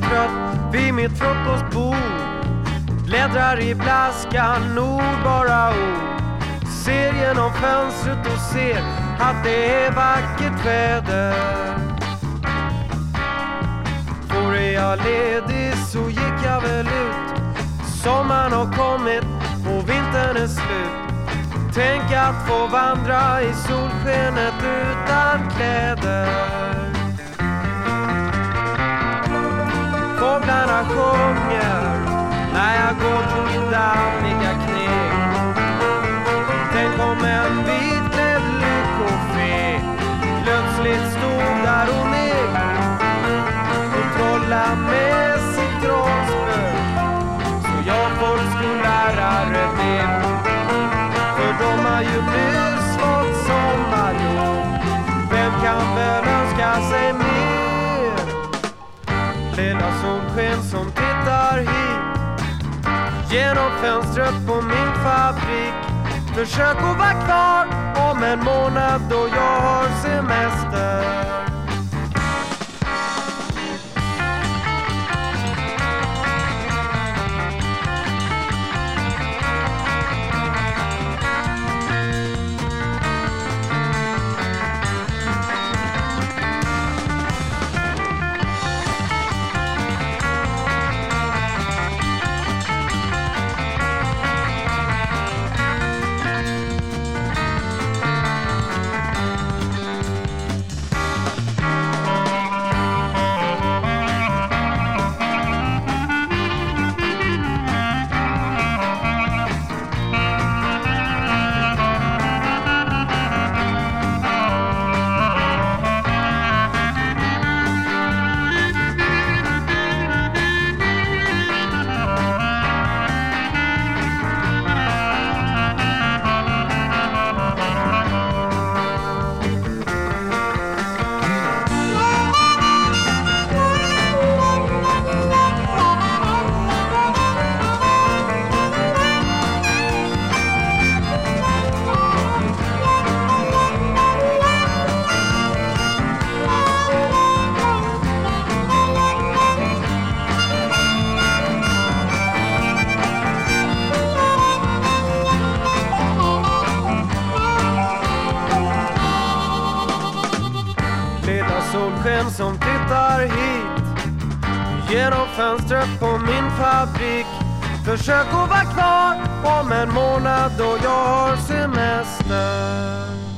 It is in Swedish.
Trött vid mitt frukostbord. Bläddrar i blaskan, ord bara ord. Ser genom fönstret och ser att det är vackert väder. Vore jag ledig så gick jag väl ut. Sommaren har kommit och vintern är slut. Tänk att få vandra i solskenet utan kläder. Sjunger när jag går på min dammiga knä. Tänk om en vitklädd lyckofe plötsligt stod där hon neg och trollade med sitt trollspö så jag folkskollärare, skulle det för de har ju nyss fått sommarjobb. Vem kan väl som tittar hit. Genom fönstret på min fabrik. Försök att vara kvar om en månad då jag har semester. Solsken som tittar hit. Genom fönstret på min fabrik. Försök att vara kvar om en månad då jag har semester.